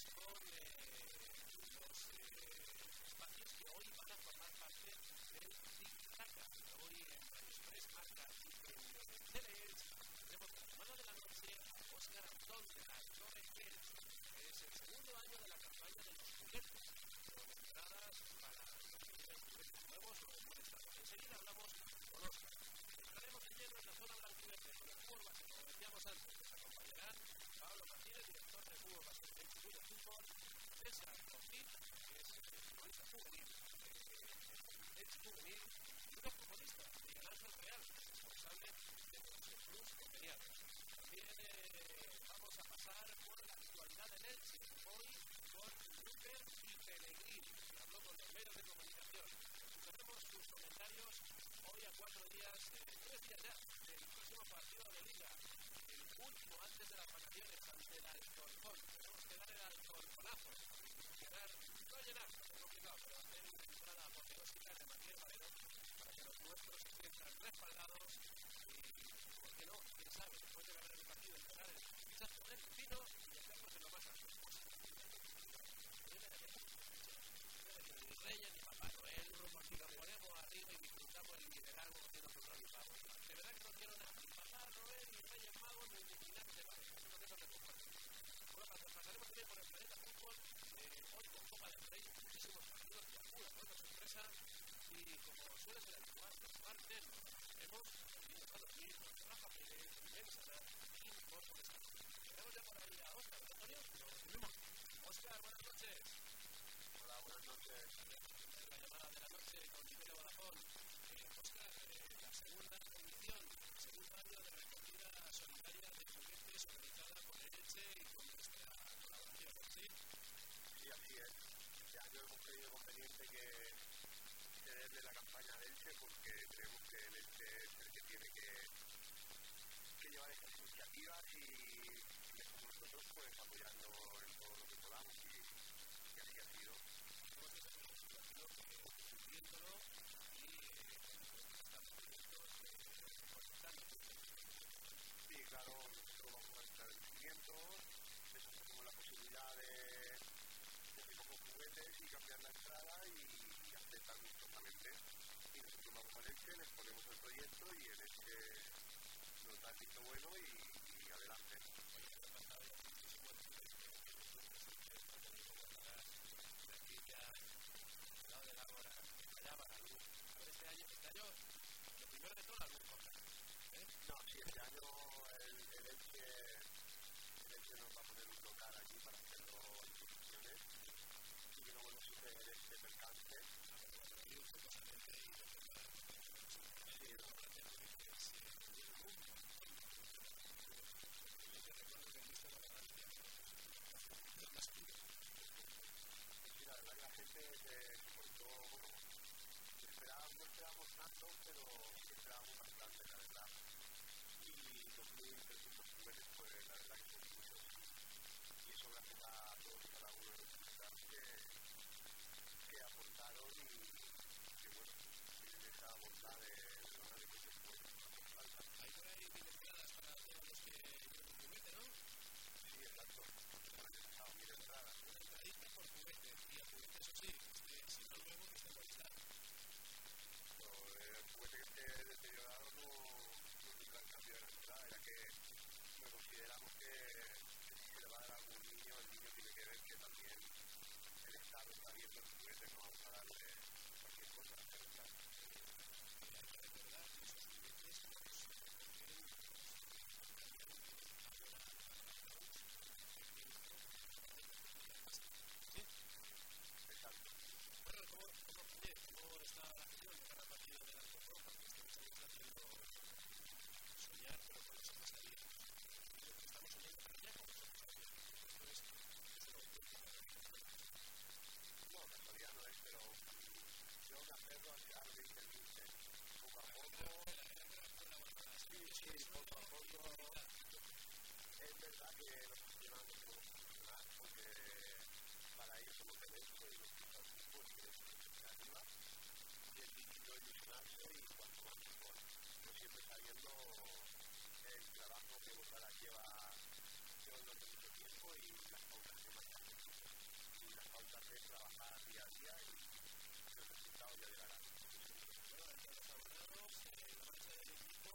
con los espacios que hoy van a formar parte del Zig-Zaga. Hoy en Radio Express Marca y en Teleelch tenemos la semana de la noche a Óscar Antón de la Torre que es el segundo año de la campaña de los juguetes, con entradas para los juguetes nuevos o estado. Enseguida hablamos con Óscar. Estaremos en lleno en la zona blanquiverde con el fútbol base, como decíamos antes. Nos acompañarán Pablo Martínez, director de fútbol base del Club de César Ortiz, que es futbolista juvenil del juvenil, y unos futbolistas, Miguel Ángel Real, responsable de los clubes conveniados. También vamos a pasar por la actualidad del Elche, hoy con Luper y Pellegrini, que habló con los medios de comunicación. Escucharemos sus comentarios hoy a cuatro días, tres días ya, del próximo partido de Liga, el último antes de las vacaciones, ante el Alcorcón. Dar el Alcorconazo, llenar, no llenar, es complicado, pero hacer una entrada apoteósica de Matías Valero para que los nuestros se sientan respaldados y, ¿por qué no? ¿Quién sabe? Después de ganar el partido, esperar quizás poner el vino y hacernos en lo más alto. Ni Reyes ni Papá Noel, si lo ponemos arriba y disfrutamos el liderazgo que nos organizamos. De verdad que no quiero nada, ni Papá Noel, ni Reyes Magos, ni Vigilante de Magos. Eso no tengo que compartir. Bueno, pasaremos también por el planeta fútbol, eh, hoy con Copa del Rey, muchísimos partidos y algunas sorpresas. Y como suele ser habitual, los martes hemos venido a dormir con Rafa Pérez, Miguel Sanar y Borja Pescado. Tenemos ya por ahí a Óscar, Antonio. Subimos. Óscar, buenas noches. Hola, buenas noches. La llamada de la noche con Miguel. Eh, Óscar, la segunda edición, segundo año de recogida solidaria de juguetes organizada por el Elche y con nuestra colaboración, ¿sí? Sí, así es. Este año hemos creído conveniente que desde la campaña del Elche porque creemos que el Elche es el que tiene que, que llevar estas iniciativas y, y nosotros pues apoyando en todo lo que podamos y, y así ha sido. Sí, claro, nosotros vamos a entrar en seguimiento, les ofrecemos la posibilidad de, de juguetes y cambiar la entrada y, y aceptar gustosamente. Y nosotros vamos al Elche, les ponemos el proyecto y el Elche nos da el visto bueno y, y adelante. este este. No, sí, este año el, el el nos que este percance. Y un poco solamente y lo que va Sí, no. Yo recuerdo que en esta vagancia, más Sí, la bueno, esperábamos, no esperábamos tanto, pero esperábamos bastante, la verdad. Y 2.300 juguetes, pues la verdad que son muchos. Y eso gracias a todos y cada uno de los que, que aportaron y que, bueno, tienen esa bondad de, de lograr que se pueda hacer falta. Hay por ahí mil entradas para todos los que quieren un juguete, ¿no? Sí, exacto. El año pasado, mil entradas. Una entradita por juguete. Y el juguete, eso sí, que si no luego que esté por estar. Pero el juguete que esté deteriorado no, no tendrá el cambio de entrada, ya que no consideramos que, si se le va a dar a algún niño, el niño tiene que ver que también el Estado está viendo el juguete, no vamos a darle poco a distendirse. Poco a poco. Sí, sí, poco a poco. Es verdad que los aficionados tenemos que funcionar porque para ellos somos el hecho y los equipos tienen su iniciativa y el líquido ilusionarse y cuanto más mejor. Yo siempre sabiendo el trabajo que Botara lleva durante mucho tiempo y las pautas que marcan. Y las pautas de trabajar día a día y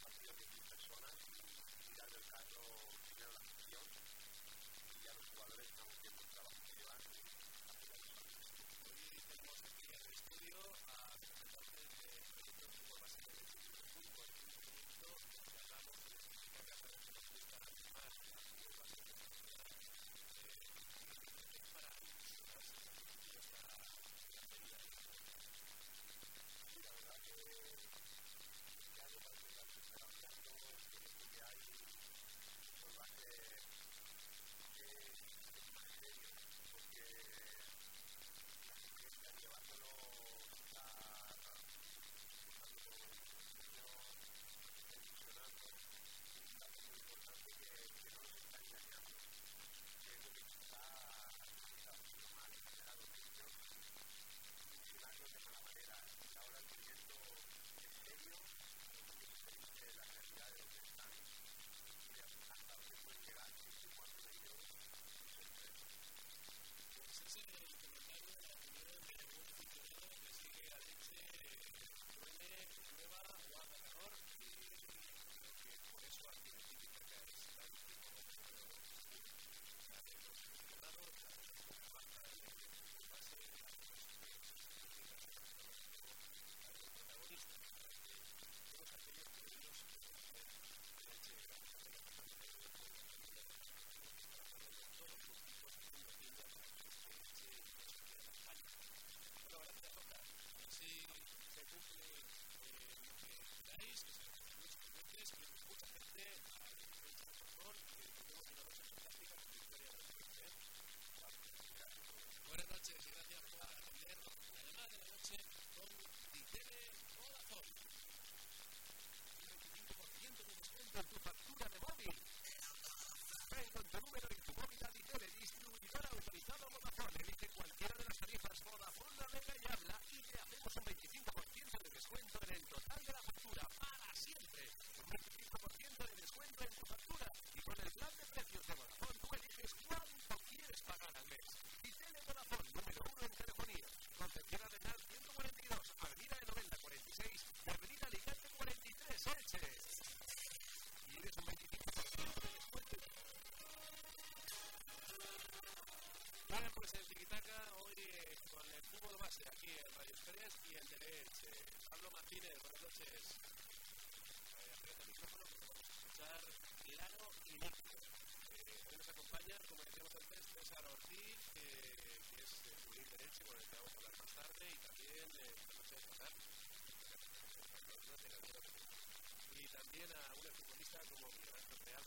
partido de personas y, y dado caso primero la gestión y ya los jugadores estamos aquí en Radio Express y en TVH. Eh, Pablo Martínez, buenas noches. Aprieta el micrófono que podemos escuchar claro y nítido. Eh, hoy nos acompaña, como decíamos antes, César Ortiz, que, que es eh, de Juvenil Derecho, con el que vamos a hablar más tarde, y también, eh, no sé, y también a una futbolista como Miguel Ángel Real,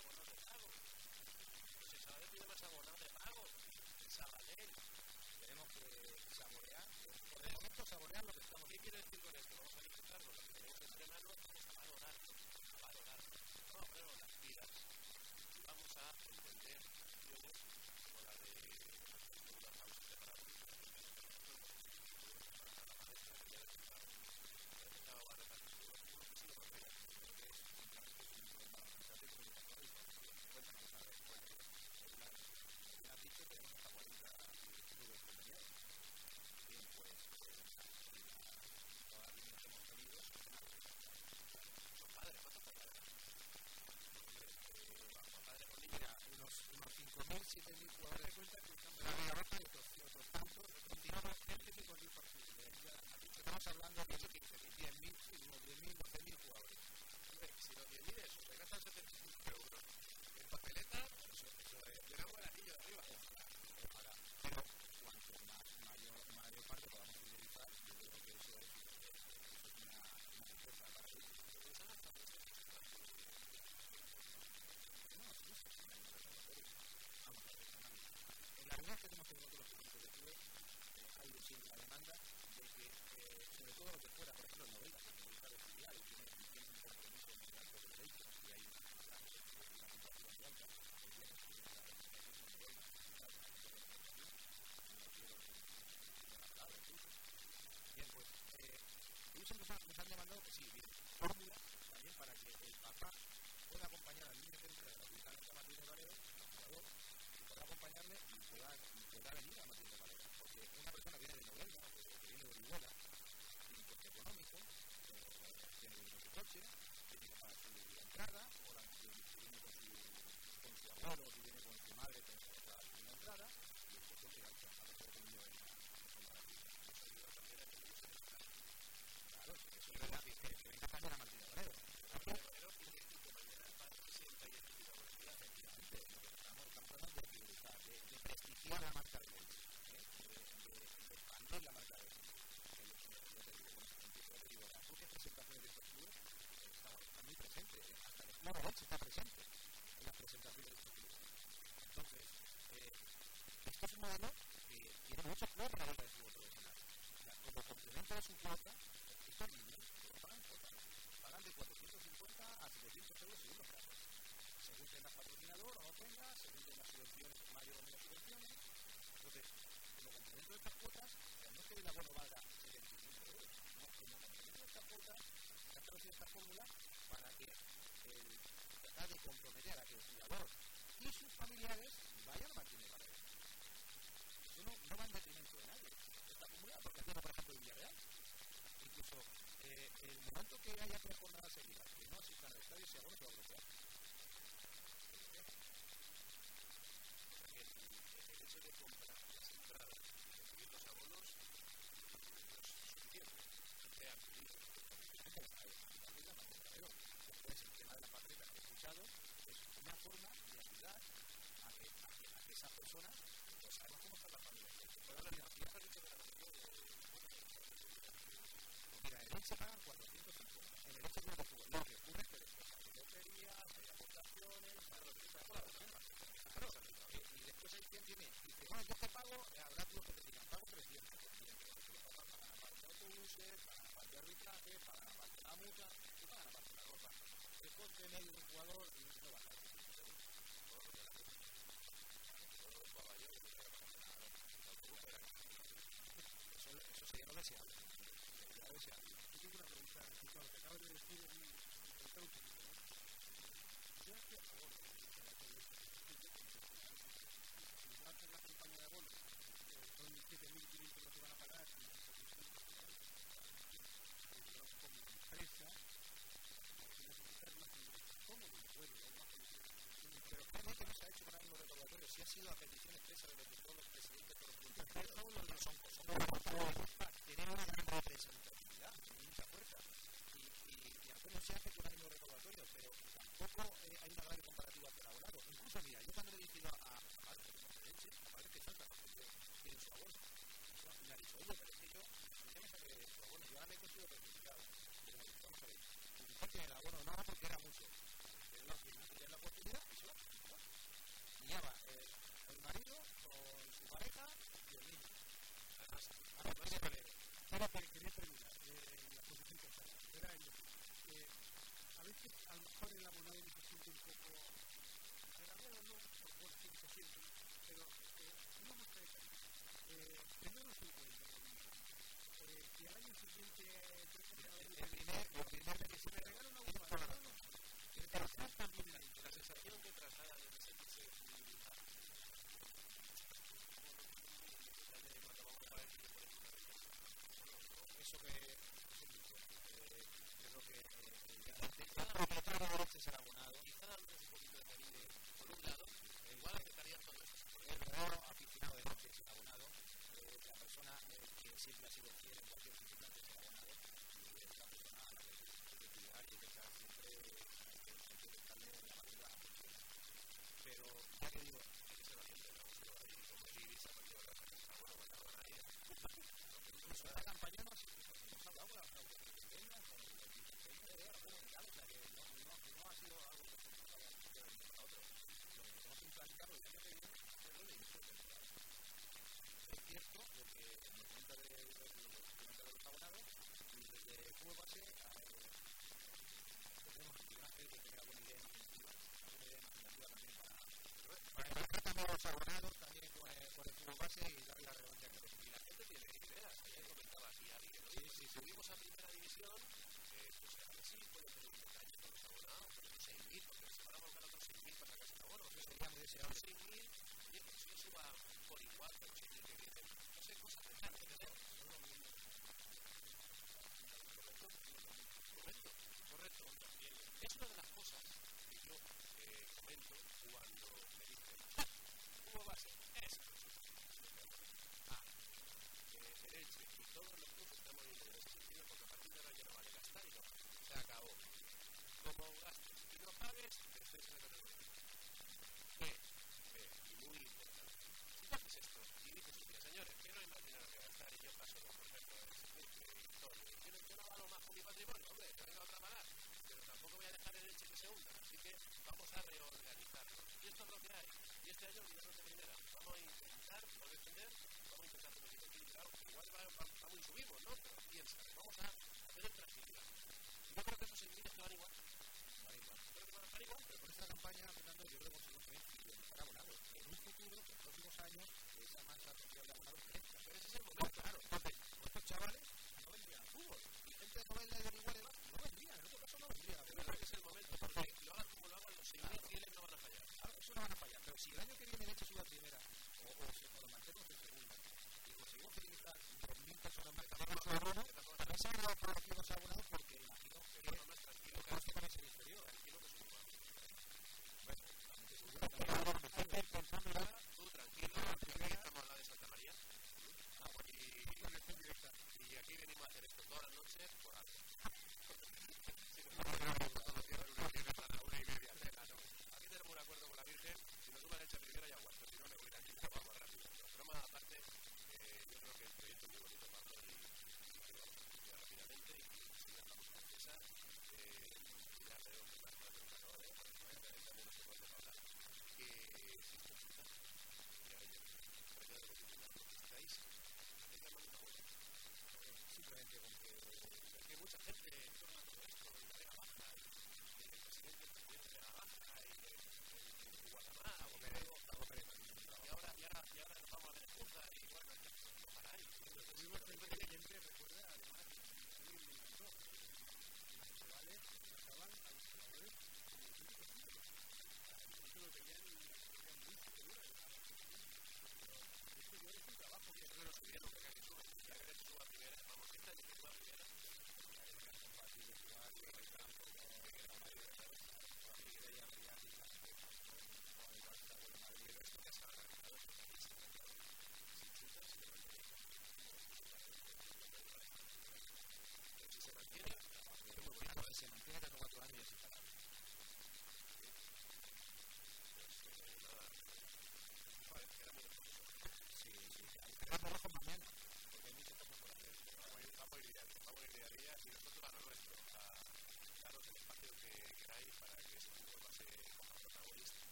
de. Pues el Sabadell tiene más abonados de. El Sabadell. Tenemos que saborear. Por el momento saborear lo que estamos. ¿Qué quiere decir con esto? Vamos a disfrutarlo, tenemos que entrenarlo tenemos que tener los servicios de clubes, eh, hay siempre la demanda, desde, eh, sobre todo lo que fuera, por ejemplo, en novela, eso fue para los como complemento de su cuota, estos niños pagan cuota. Pagan de 450 a 700 euros según los casos. Según tengas patrocinador o no tengas, según tengas subvenciones, mayor o menos subvenciones. Entonces, como complemento de estas cuotas, no es que el abono valga 75 euros, no, como complemento de estas cuotas, se ha traducido esta fórmula para que el tratar de comprometer a que el jugador y sus familiares vayan a mantener no, no va en detrimento de nadie. Está acumulada porque tiene, por ejemplo, el Villarreal. Incluso eh, el momento que haya tres jornadas seguidas que no asistan al estadio, si se va a bloquear. eh, hay una gran comparativa que la hago. Incluso, mira, yo cuando le dije a, a, a leche, a que tanta tiene su sabor. Y me ha dicho, oye, pero es que yo, ¿por qué me saqué de esto? Bueno, yo ahora me he conseguido certificado. Pero me dijo, vamos a ver, ¿por qué era? Bueno, no, porque era mucho. Pero no, si no tenías la oportunidad, eso, ¿no? Guiaba eh, el marido con su pareja y el niño. Además, ahora, no sé cuál era. Ahora, para que quería terminar, eh, la posición que estaba, era el... Eh, a veces, a lo mejor, el abonado año el primer, el primer si me regalan una uva, el tercer también la, la sensación que traslada de ese eso que yo que cada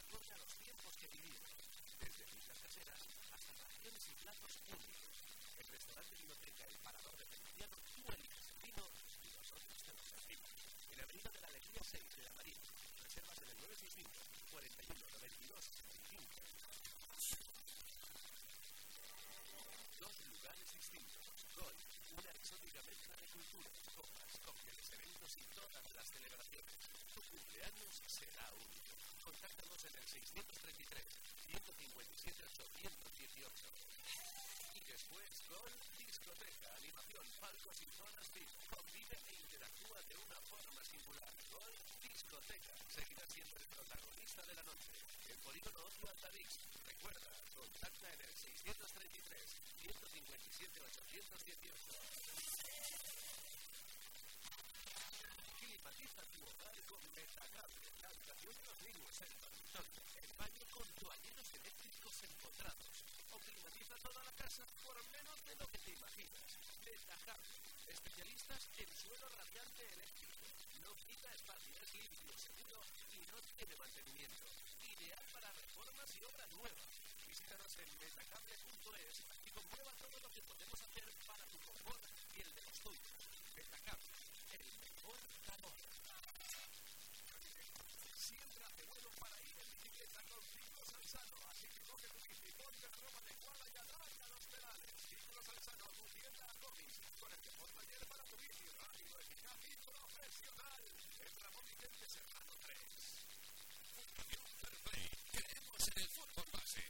acorde a los tiempos que vivimos, desde pizzas caseras hasta raciones y platos únicos. El restaurante Vinoteca El Parador de Veneciano, tú eliges el vino y nosotros te lo servimos. En la Avenida de la Alegría 6 de la María, reservas en el 965 41 92 Dos lugares distintos. Gol, una exótica mezcla de culturas, copas, cócteles, eventos y todas las celebraciones. Tu cumpleaños será único contáctanos en el 633 157 818. Y después, Gol, discoteca, animación, palcos y zonas VIP. Convive e interactúa de una forma singular. Gol, discoteca, seguirá siempre protagonista de la noche. El polígono Ocio Altavix. Recuerda, contacta en el 633 157 818 esta frivolidad con desagradables la habitación de los niños en el baño con toalleros eléctricos empotrados o climatiza toda la casa por menos de lo que te imaginas. Desajable, especialistas en suelo radiante eléctrico. No quita espacio, es limpio, seguro y no tiene mantenimiento. Ideal para reformas y obras nuevas. Visítanos en desajable.es y comprueba todo lo que podemos hacer para tu confort y el de los tuyos. Desajable, el mejor calor. Nacional, el Ramón Iglesias Serrano 3. Unión Ferrey, creemos en el fútbol base.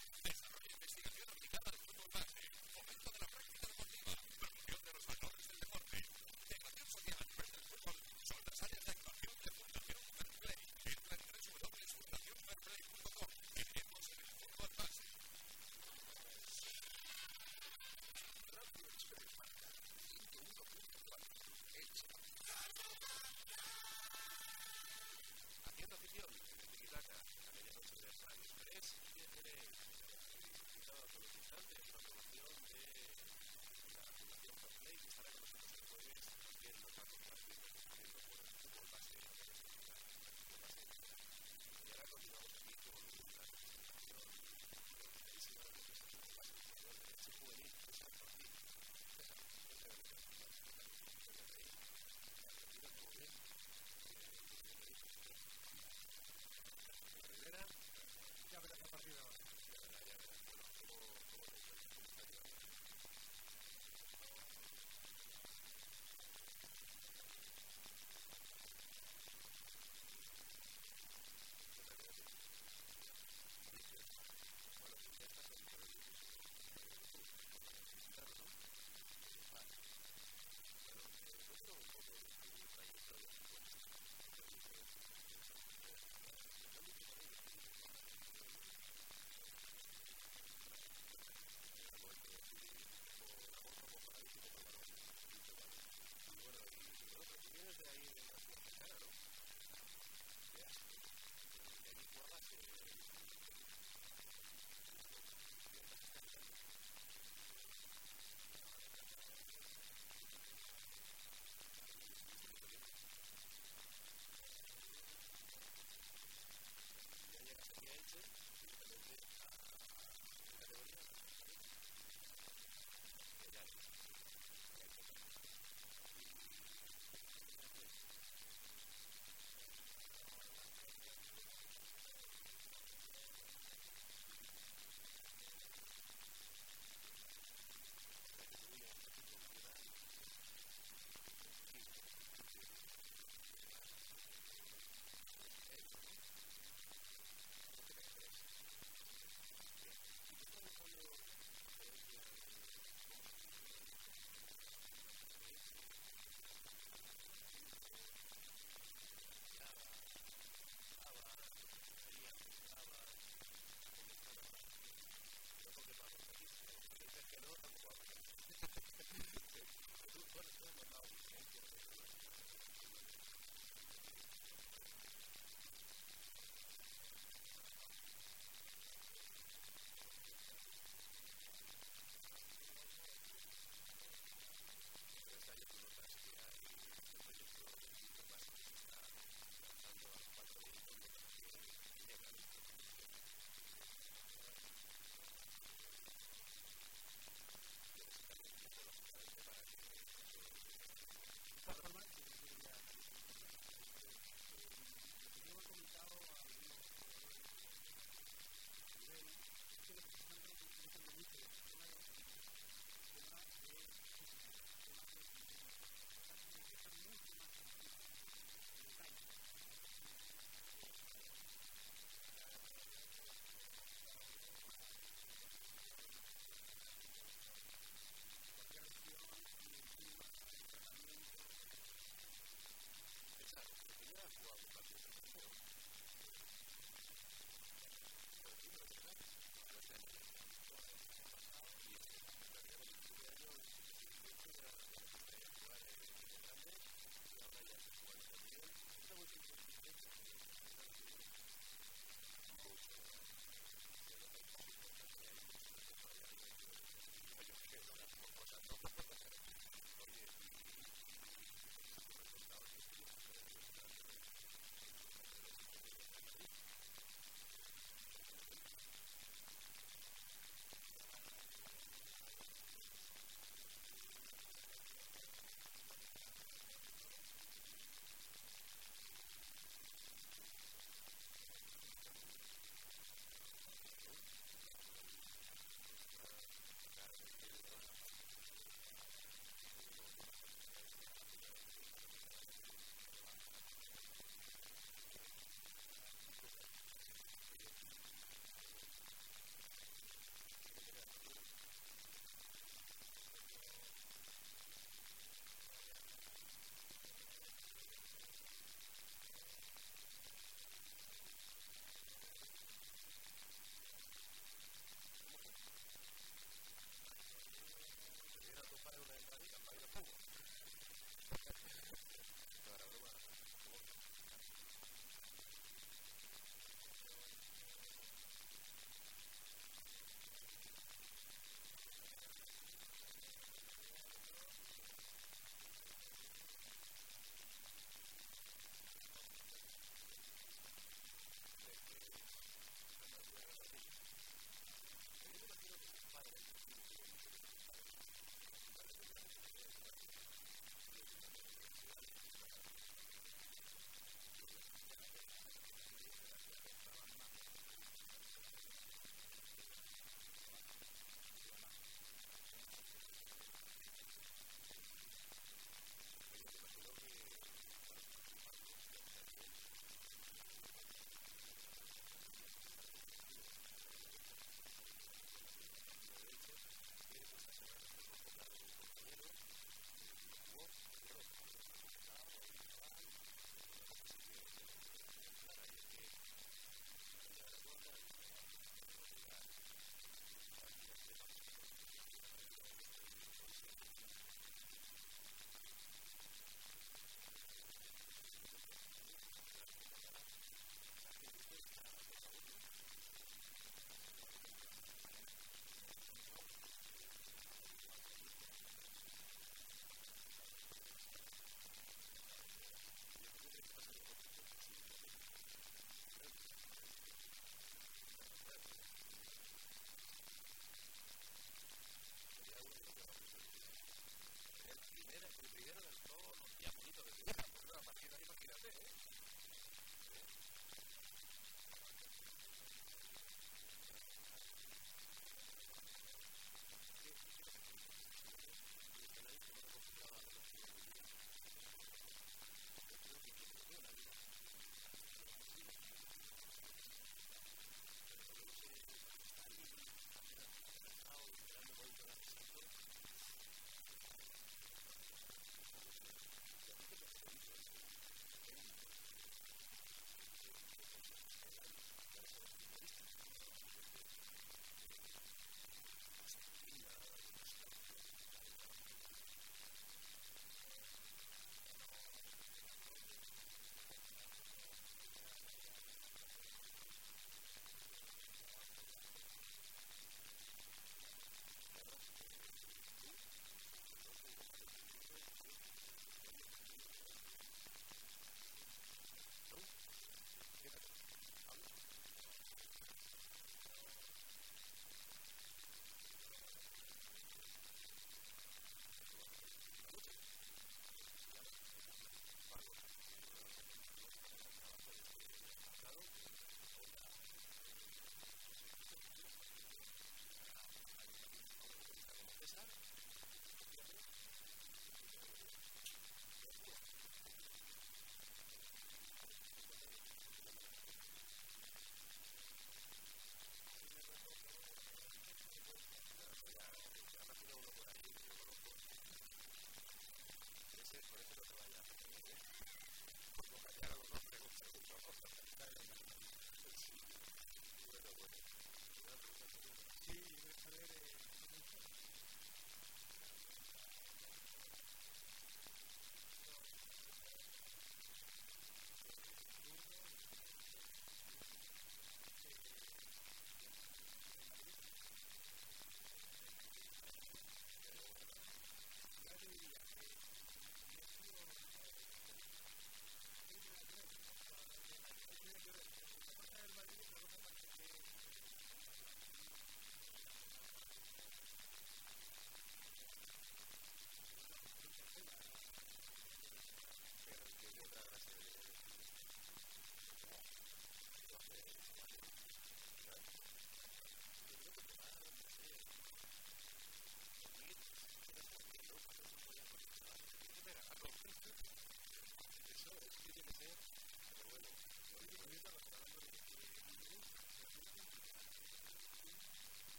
you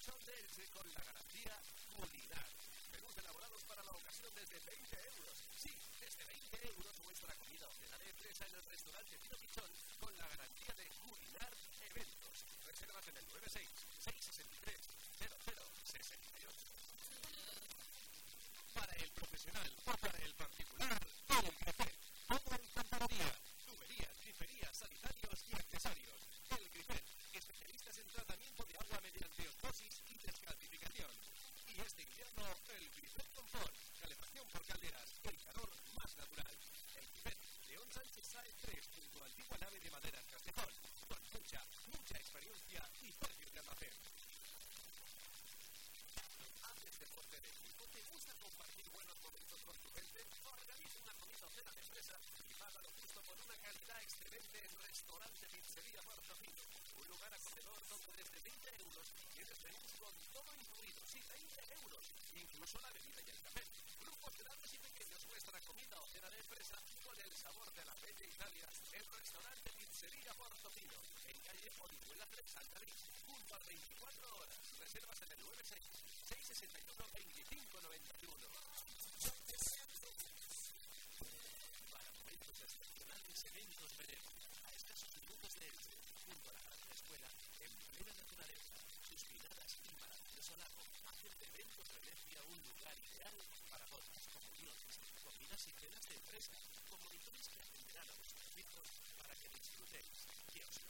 desde con la garantía unidad. Menús elaborados para la ocasión desde 20 euros. Sí, desde 20 euros vuestra comida de fresa en el restaurante Tino Pichón con la garantía de Culinar Eventos. Reservas en el 96 663 0068. Para el profesional o para el particular, Jorge Aldeas, el calor más natural. El nivel León Sánchez Sae 3, junto antigua nave de maderas Castejón, con mucha, mucha experiencia y fácil de almacén. ¿Haces deporte de equipo? ¿Te gusta compartir buenos momentos con tu gente? Organiza una comida o cena de empresa y págalo justo con una calidad excelente en Restaurante Pizzería Martofino, un lugar acogedor donde desde 20 euros tienes menús con todo incluido, sí, 20 euros, incluso la bebida y el verdaderos fresas con el sabor de la bella Italia. El restaurante Pizzería Portofino, en calle Orihuela 3, Alcalí, junto a 24 horas. Reservas en el 96 661 2591. Para momentos excepcionales, eventos veremos. A escasos minutos de Elche, junto a la gran escuela, en plena naturaleza, sus piladas y maravilloso lago hacen de eventos Venecia un lugar ideal y plenas de empresa, con monitores que atenderán a vuestros hijos para que disfrutéis y os.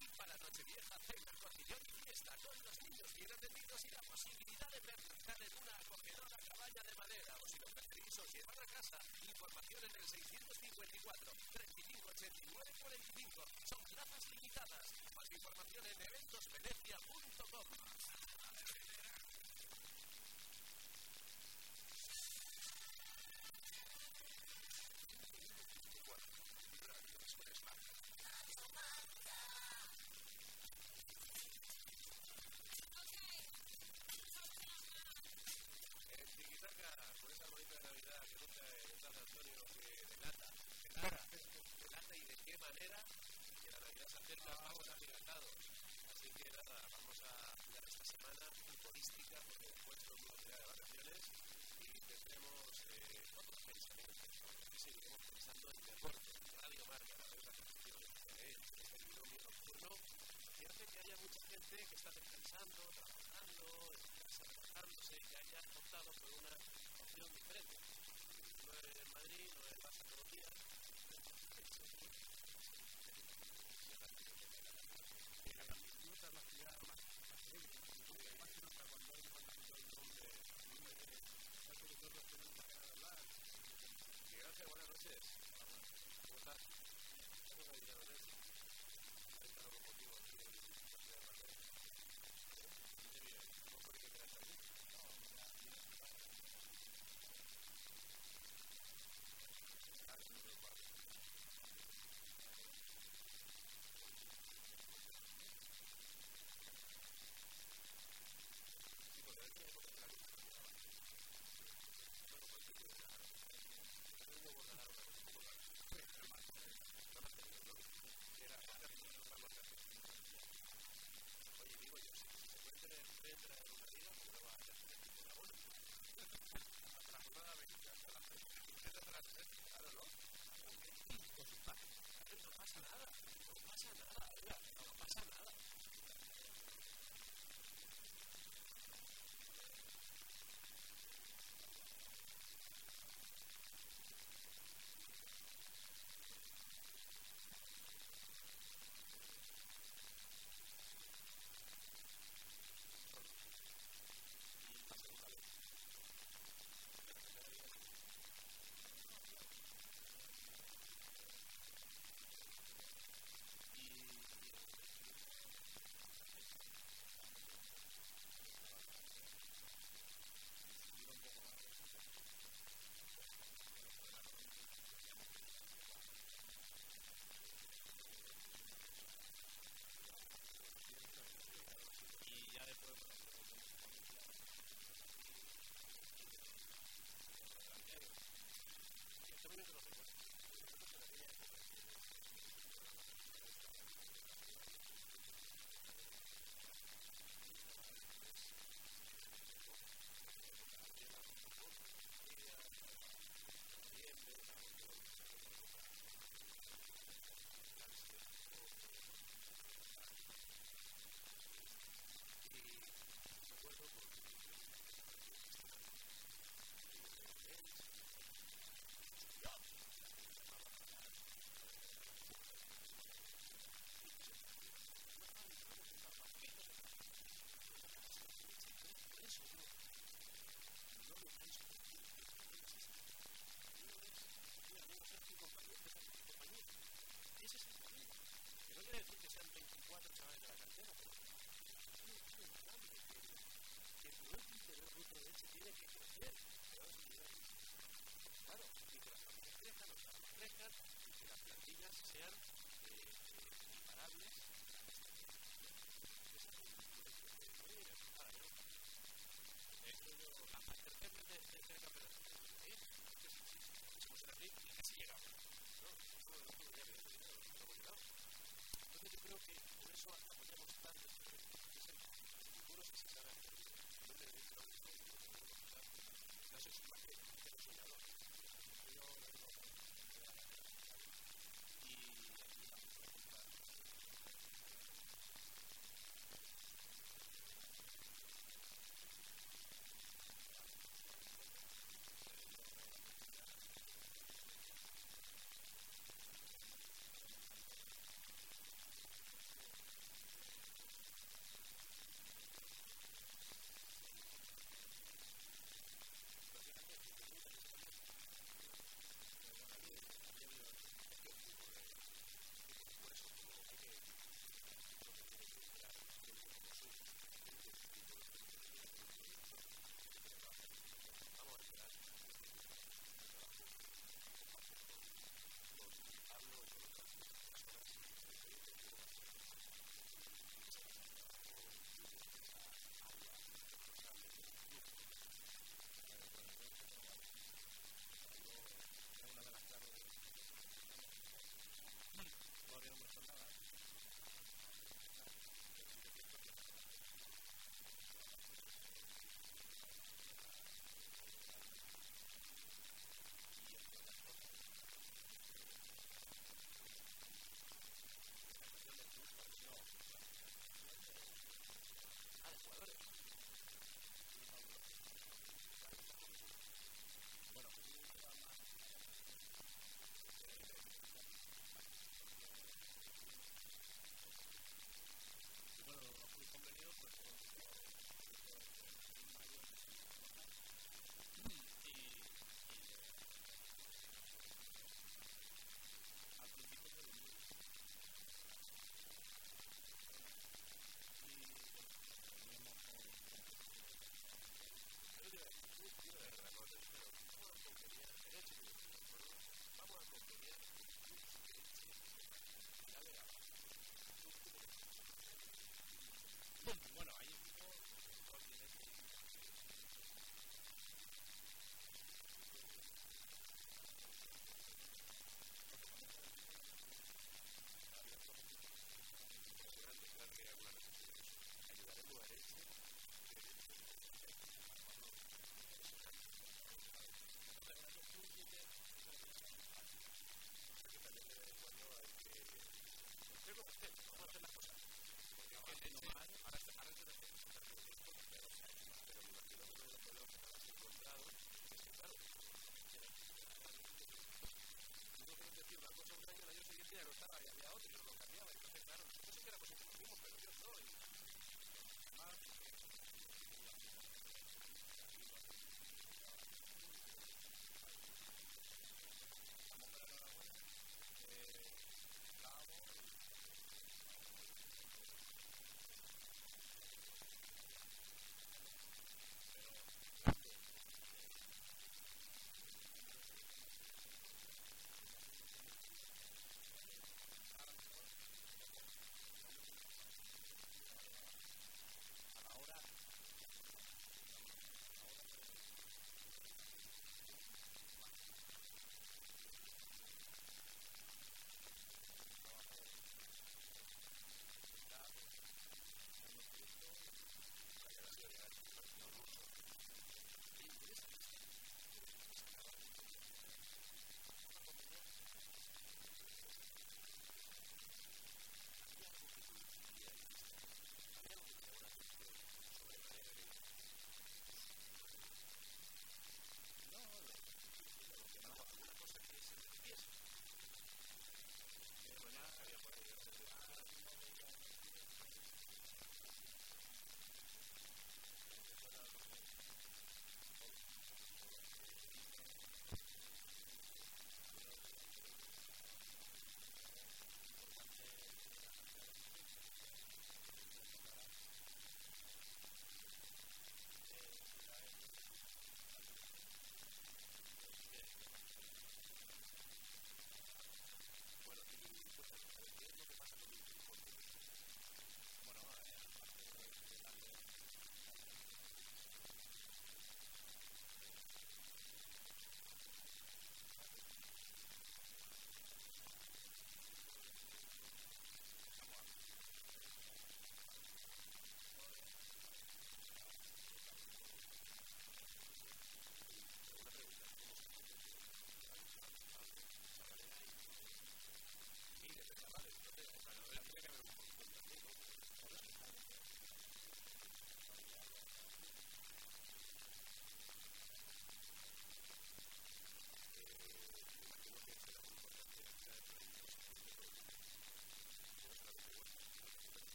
Y para Nochevieja, cena, cotillón y fiesta con los niños bien atendidos y la posibilidad de pernoctar en una acogedora cabaña de madera o si lo preferís os llevar a casa. Información en el 654 35 89 45. Son plazas limitadas. Más información en eventosvenecia.com.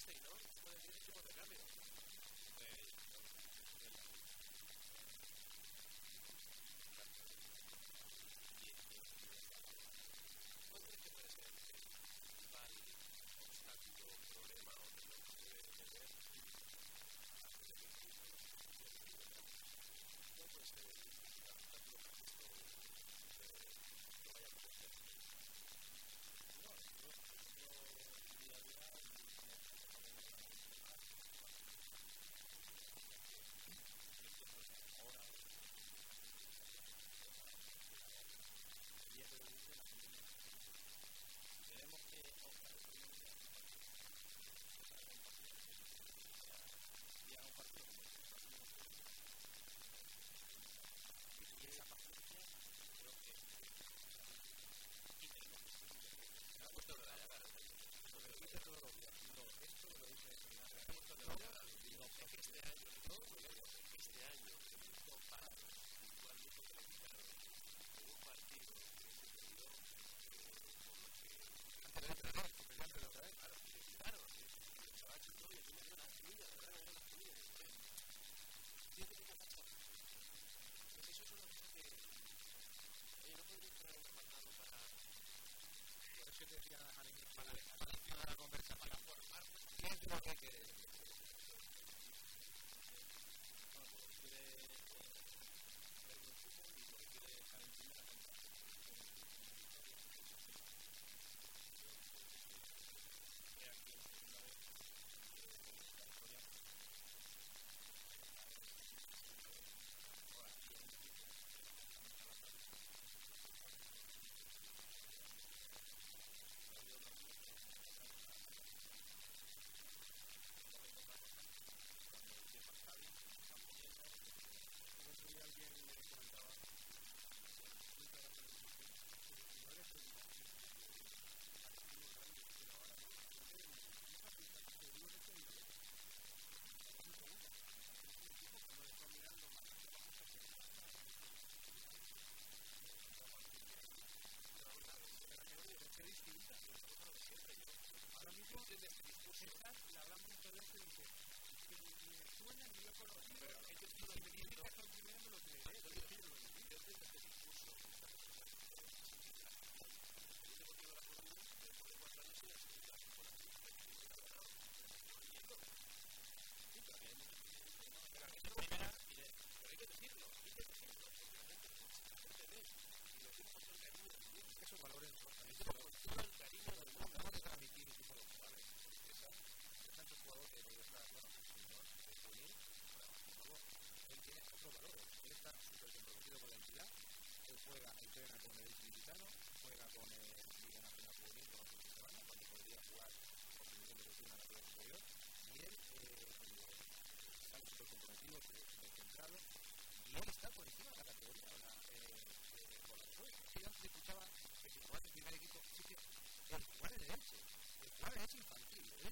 Einstein, ¿no? Como decir, es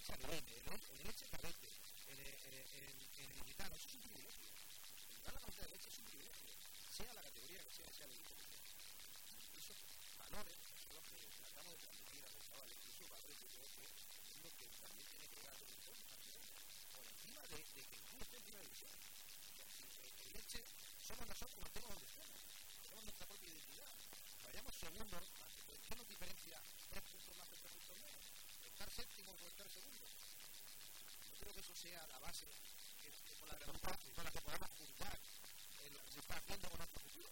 infantil, el Elche Alevene, el Elche cadete, en el Ilicitano, eso es un privilegio. Jugar la camiseta del Elche es un privilegio sea la categoría que sea, sea el equipo que sea. Esos valores son los que tratamos de transmitir a los chavales, esos valores creo que es lo que también tiene que dar el deporte por encima de, de que el club esté en primera división. El leche somos nosotros como estemos donde estemos, tenemos nuestra propia identidad. Vayamos segundos, ¿qué nos diferencia tres puntos más o tres puntos menos? Estar séptimo o estar segundo. Yo creo que eso sea la base que, que con, la, con la que podamos juzgar en lo que se está haciendo con nuestro futuro.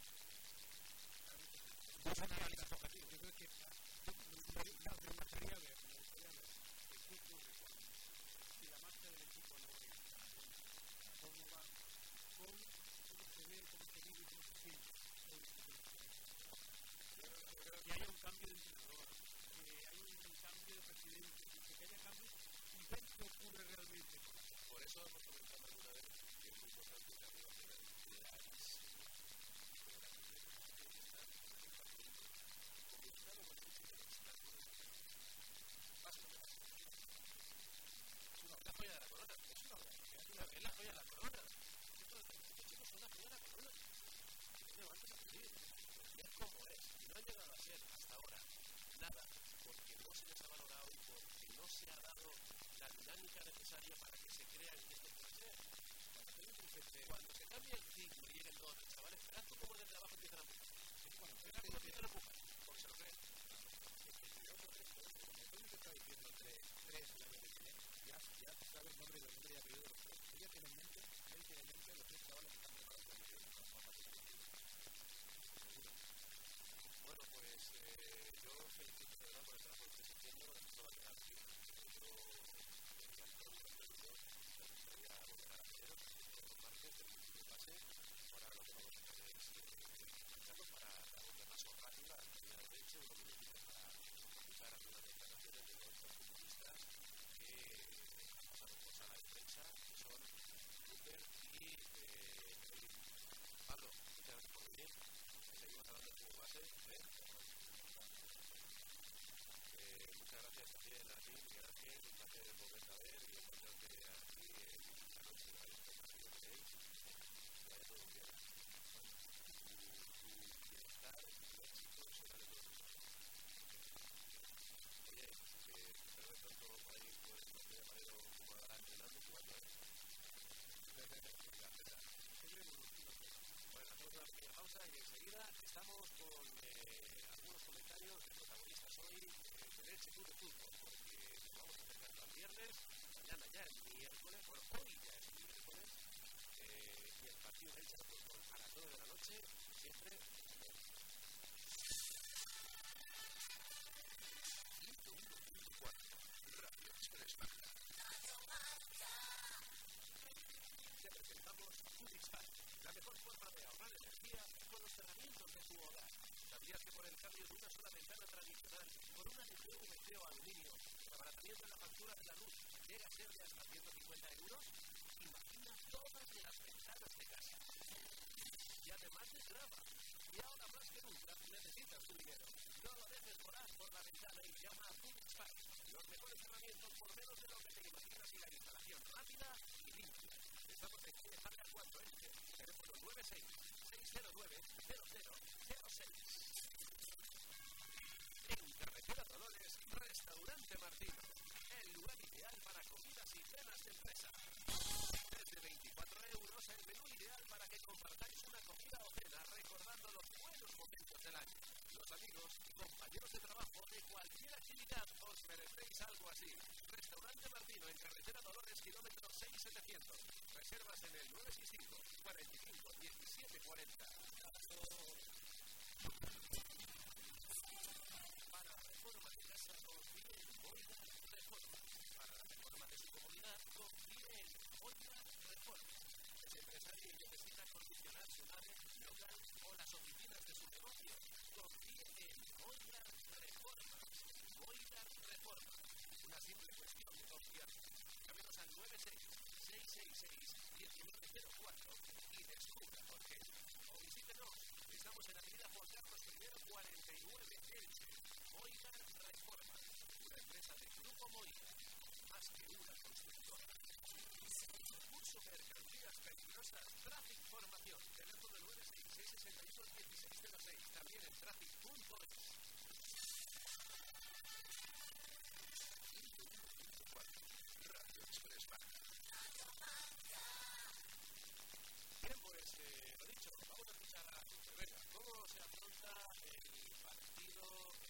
No son análisis objetivos. Yo creo que ver, me gustaría ver qué ocurre cuando si la marcha del equipo no es cómo va, cómo, cómo se ve, cómo se vive y cómo se siente. Que haya un cambio de entrenador, que haya un cambio de presidente, que haya cambios y ver qué ocurre realmente. Por eso hemos comentado alguna vez que es muy importante también la joya de la corona. Es una es la joya de la corona. Estos chicos son la joya de la corona. No levantes a pedir. Y es como es. Y no ha llegado a ser hasta ahora nada porque no se les ha valorado y porque no se ha dado la dinámica necesaria para que se crean estos proyectos. Cuando se cambie el ciclo y lleguen todos los chavales, verás tú cómo el trabajo empiezan a. Bueno, verás cómo empiezan a empujar, porque se lo creen. Lo que está diciendo entre tres el año que viene, ya, ya sabe el nombre y el nombre y apellido de los tres. Ella tiene en mente, él tiene en mente los tres chavales que están preparados para el. Bueno, pues eh, yo felicito de verdad por el trabajo que estáis haciendo, esto va a quedar así. Yo, eh, Antonio, me gustaría volver a hacer los martes, el pase. Ahora lo que vamos a hacer es escucharlos para dar un repaso rápido a la actividad de hecho, unos minutitos para escuchar algunas declaraciones de nuestros futbolistas que han pasado por sala de prensa, que son Cooper y eh, Pablo, muchas gracias por venir. Seguimos base. ¿eh? Eh, muchas gracias también a ti, Miguel Ángel. Un placer volverte a ver y encontrarte aquí en pausa y enseguida estamos con eh, algunos comentarios de protagonistas hoy eh, del Elche Club de Fútbol, porque nos vamos acercando al viernes, mañana ya es miércoles, bueno, hoy ya es miércoles, eh, y el partido del Elche Fútbol a las 9 de la noche, siempre. 101.4 Radio Express Magna. Te presentamos Foodixpack, la mejor forma de ahorrar energía con los herramientas de su hogar. ¿Sabías que por el cambio de una sola ventana tradicional con una de PVC o aluminio, el abaratamiento en la factura de la luz llega a ser de hasta 150 euros? Imagina todas las ventanas de casa. Y además es grava. Y ahora más que nunca necesitas tu dinero. No lo dejes volar por la ventana y llama a Funspar. Los mejores herramientas por menos de lo que te imaginas y la instalación rápida y limpia. Estamos en Marca 4 este. 609 609 0006 en Carretera Dolores, Restaurante Martino, el lugar ideal para comidas y cenas de empresa. Desde 24 euros, el menú ideal para que compartáis una comida o cena recordando los buenos momentos del año. Amigos y compañeros de trabajo de cualquier actividad os merecéis algo así. Restaurante Martino en Carretera Dolores, kilómetro 6700. Reservas en el 965 45 17 40. Para la reforma de casa, confíe en Boida Reforma. Para la reforma de su comunidad, confíe en Boida Reforma. Es empresario y necesita acondicionar su nave, local o las oficinas de su negocio. Bolgar Reforma. Bolgar Reforma. Una simple cuestión de confianza. Llámenos al 96-666-1904 y descubra por qué. O visítenos. Estamos en la avenida Juan Carlos I 49 Elche. Bolgar Reforma. Una empresa de Grupo Moira. Más que una constructora. Curso de mercancías peligrosas. Traffic Formación. Teléfono 966 1606 También en traffic.es. Pero venga, ¿cómo se afronta el partido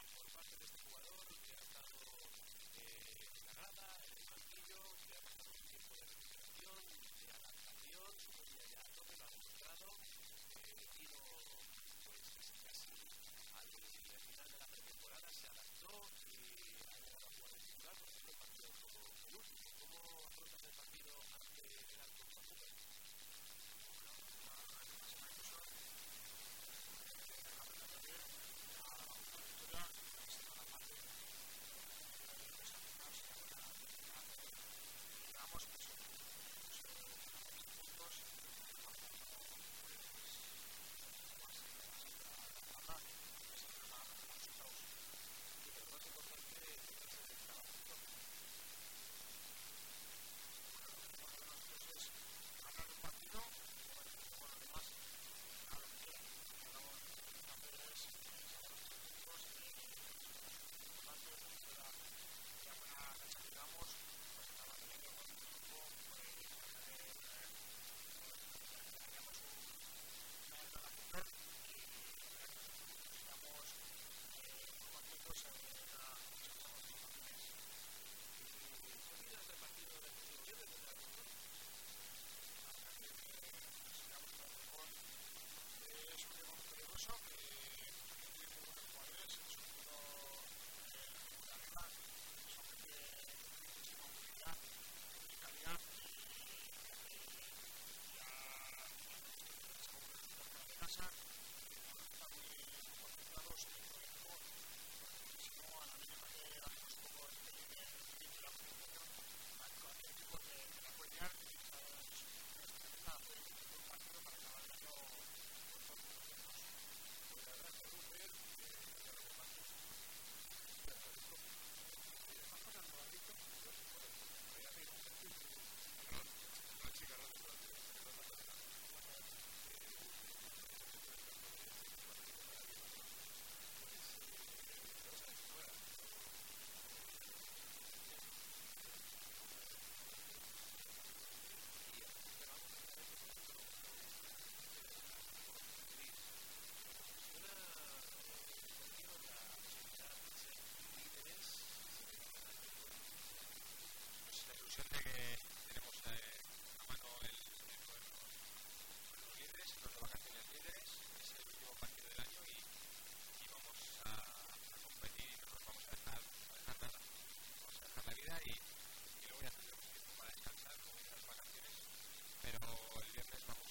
pero el viernes vamos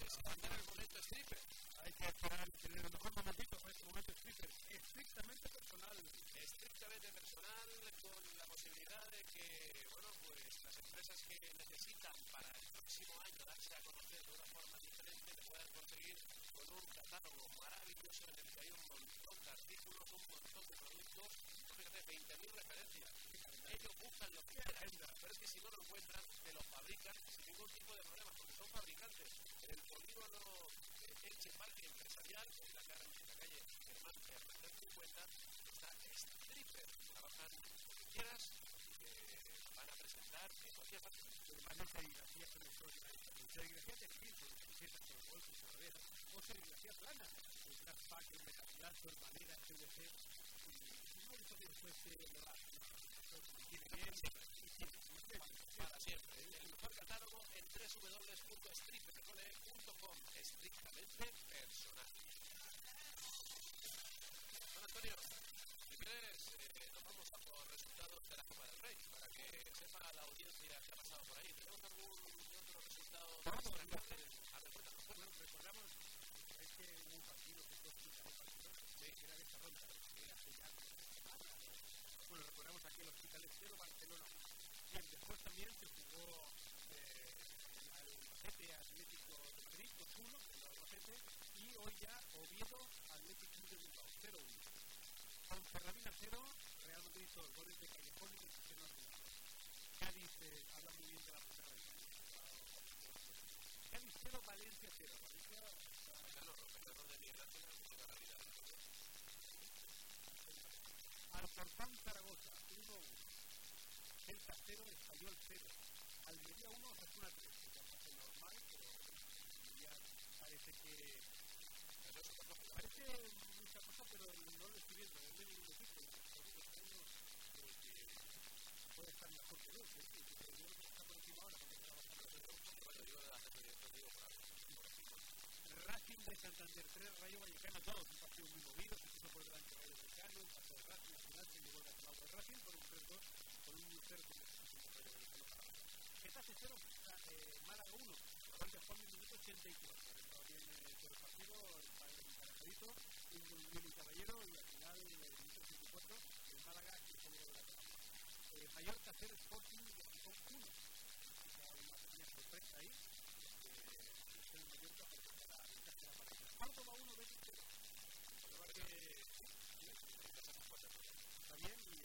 a el momento stripper. Hay que esperar en el mejor momentito para este momento stripper. Estrictamente personal. Estrictamente personal, con la posibilidad de que, bueno, pues las empresas que necesitan para el próximo año darse a conocer de una forma diferente lo puedan conseguir con un catálogo maravilloso en el que hay un montón de artículos, un montón de productos, fíjate, 20.000 referencias. Ellos buscan lo que quieran, pero es que si no lo encuentran, te lo fabrican sin ningún tipo de problema, porque son fabricantes. Polígono Elche Parque Empresarial, en la, calle, en la calle Germán Hernández 50, está Stripper. Trabajan lo que quieras van a presentar en cualquier parte. Además, serigrafía con serigrafía con con serigrafía plana, el manera, el PVC, y no eso que después se bien, para siempre. El mejor catálogo en www.strippercole.com estrictamente personal. Don Antonio, si quieres, eh, nos vamos a por resultados de la Copa del Rey, para que sepa la audiencia qué ha pasado por ahí. ¿Tenemos algún otro resultado? Vamos, a ver, cuéntanos. Bueno, recordamos es que hubo un partido que fue explicado sí. que era de esta ronda, que hace ya bueno, recordamos aquí el Hospital Estero, Barcelona. Después también se jugó eh, el Albacete Atlético de Madrid 2-1, el Albacete, y hoy ya Oviedo Atlético de Bilbao 0-1. Con Ferramina 0, Real Madrid los goles de Callejón y Cristiano. Cádiz eh, habla muy bien de la Cádiz 0, Valencia 0. Valencia. Claro, los mejores de Miguel Ángel han sido la vida. Alcorcón Zaragoza 1-1. Celta 0, Español 0. Almería 1, Osasuna 3. Es normal, pero ya parece que. Parece mucha cosa, pero no lo estoy viendo. De ningún equipo. Puede estar mejor que dos. ¿eh? Yo creo que está por encima ahora. Bueno, digo de la gente directo, digo por Racing de Santander 3, Rayo Vallecano 2, un partido muy movido, se puso por delante Rayo Vallecano, el paso de Racing, al final se llevó el ganado del Racing por un 3-2, con un 0 que Rayo Vallecano para Getafe 0, eh, Málaga 1, gol de Juan en el minuto 84, estaba bien el partido, emparejadito, un bien caballero y al final en el minuto 84 el Málaga que se llevó la. Eh, Mallorca 0, Sporting de Gijón 1, una pequeña sorpresa ahí, el Mallorca porque Córdoba 1, Betis 0. que está bien y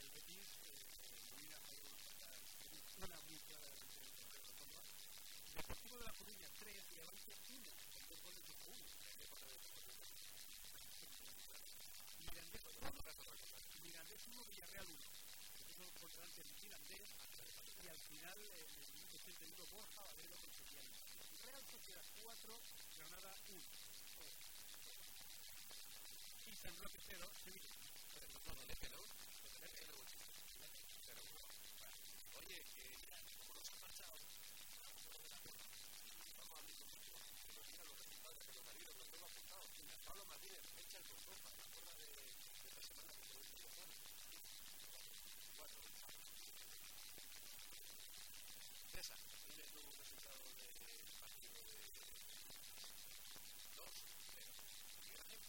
una muy clara de Córdoba. Deportivo de la Coruña 3 y Avance 1, con goles de 1. Mirandés 1, Villarreal 1. Eso por delante del Mirandés y al final en el minuto 81 Borja Valero conseguía el Real Sociedad 4, Granada 1 y San Roque 0, Sevilla. No, del Eje, ¿no? Del Eje, no, Pero, oye, que como nos ha marchado, vamos a abrir un poquito, que nos digan los resultados que nos han ido, los tengo apuntados. Pablo Martínez, echa el colchón para la cuerda de, de esta semana que se dice los Cuatro. César, dime tu resultado del partido de dos, cero. Miguel Ángel.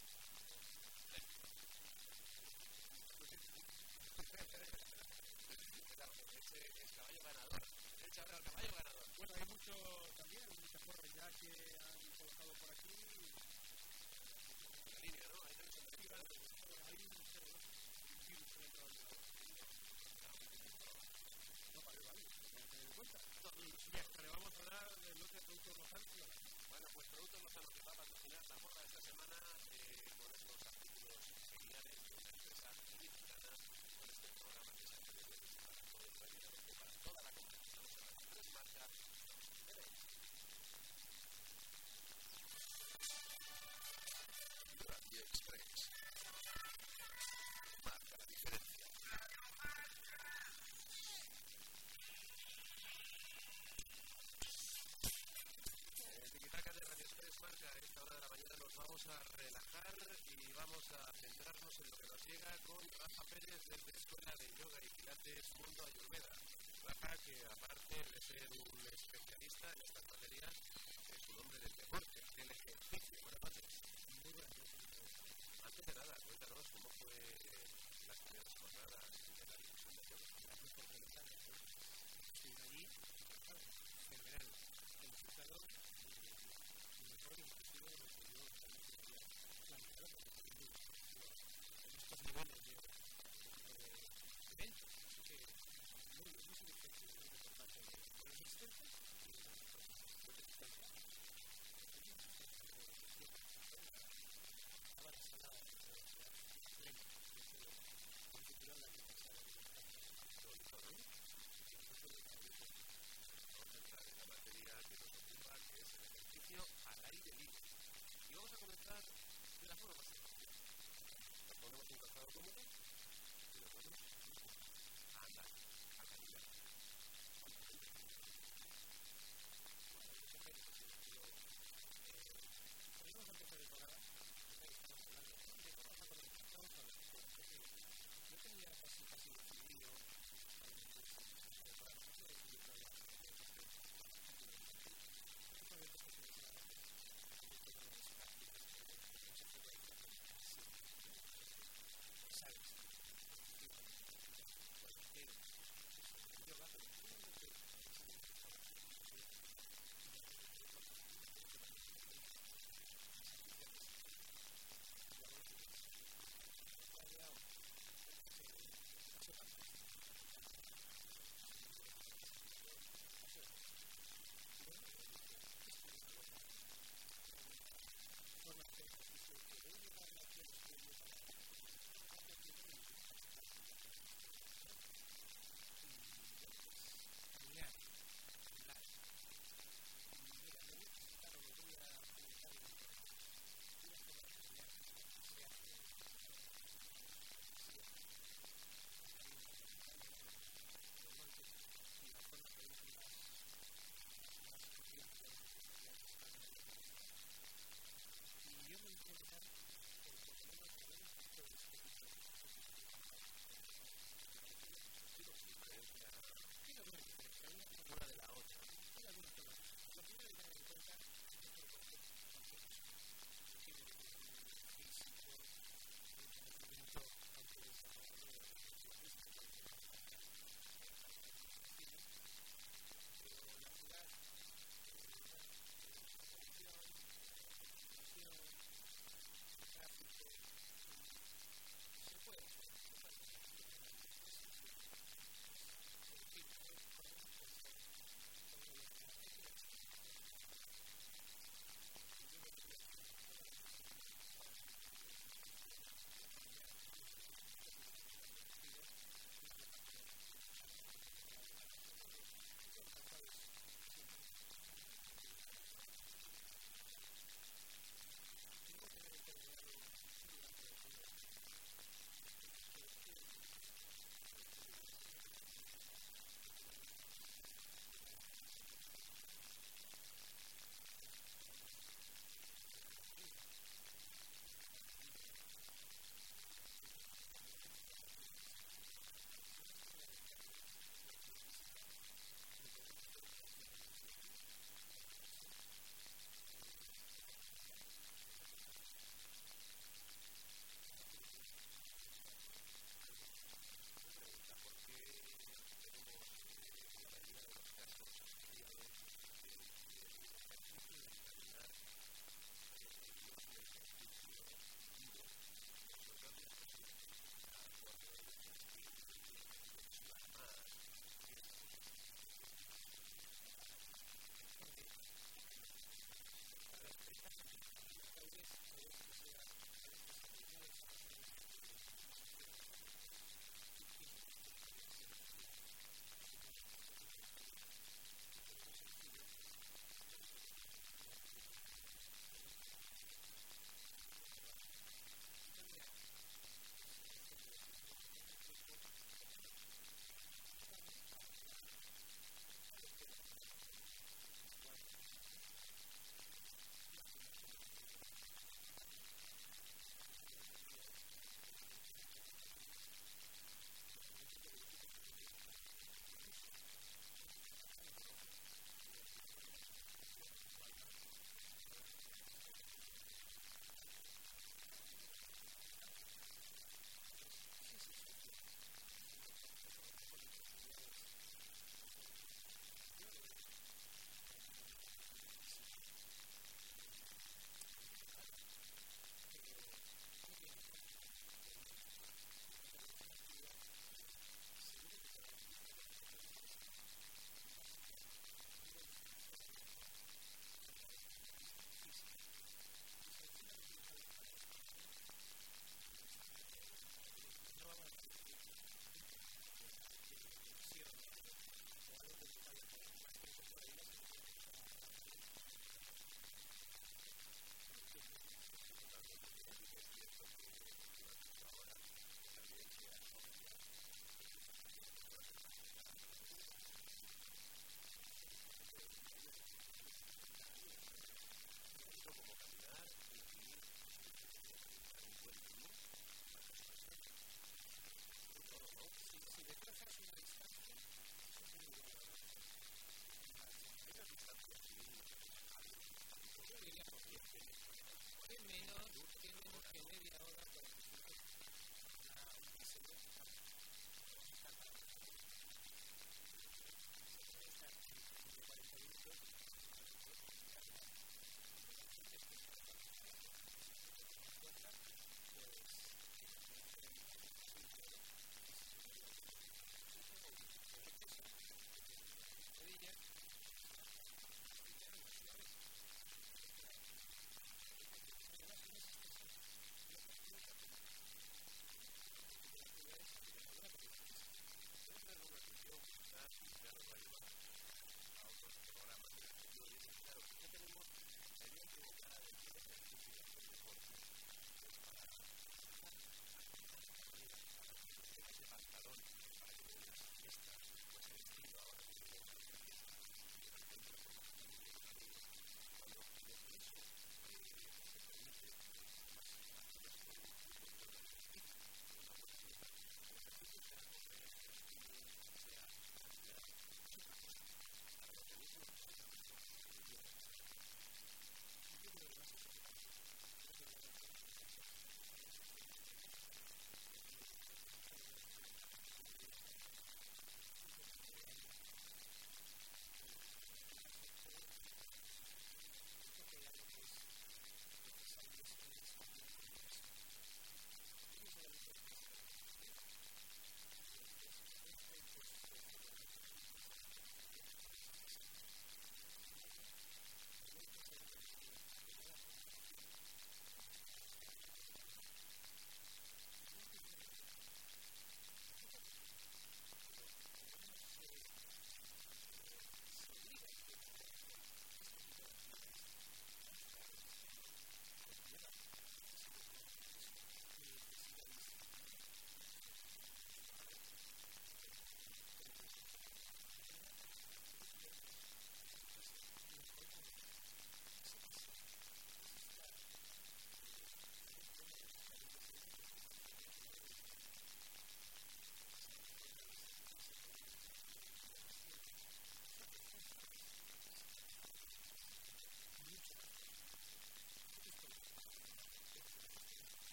Ese es caballo ganador. El caballo ganador. Bueno, hay mucho también, hay muchas porras ya que han colocado por aquí. La línea, ¿no? Sí, vale, hay un cero, un No, vale, vale, en cuenta. Pero vamos a hablar del otro producto local. Bueno, pues Productos Lozano que va a patrocinar la porra esta semana eh, con estos artículos geniales de una empresa que aparte de ser un especialista en estas materias